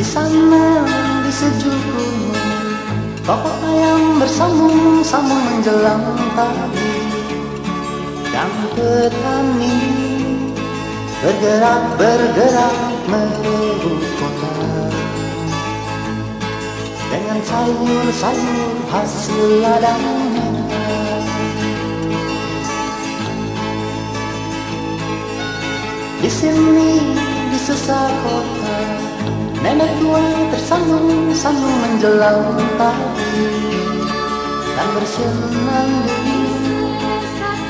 Di sana di sejuk Toko ayam bersambung-sambung menjelang pagi Dan petani bergerak-bergerak merebut kota. Dengan sayur-sayur hasil ladangnya Di sini di sesa kota tersambung-sambung menjelang pagi Dan bersenandung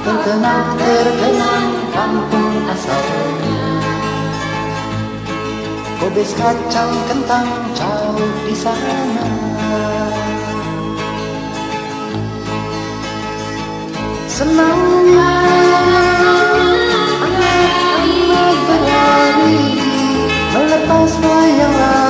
Terkenang terkenang kampung asalnya Kobes kacang kentang jauh di sana. Senangnya anak-anak berlari Melepas layang-layang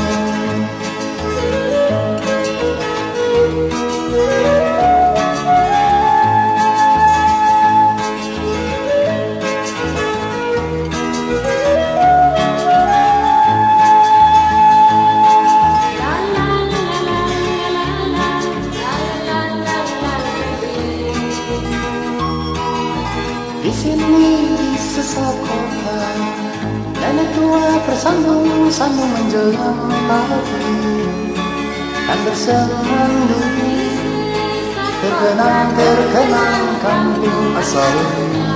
Di sesat kota Nenek tua bersambung-sambung menjelang pagi. Dan bersenandung Terkenang terkenang kampung asalnya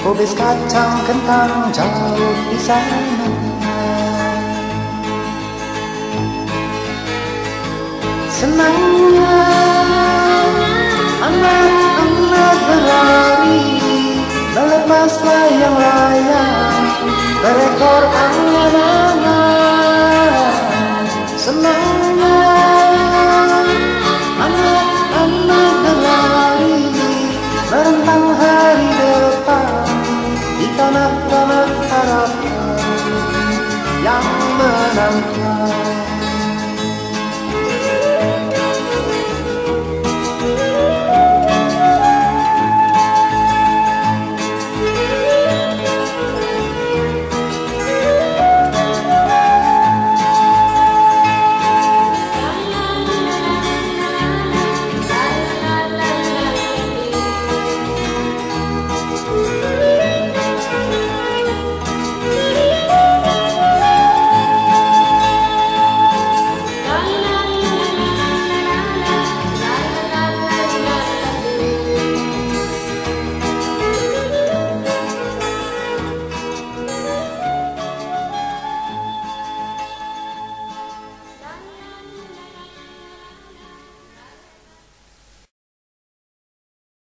Kobes kacang kentang jauh di sana. Senangnya anak-anak layang-layang Berekor angan-angan Senangnya anak-anak berlari Merentang hari depan Di tanah-tanah harapan Yang menantang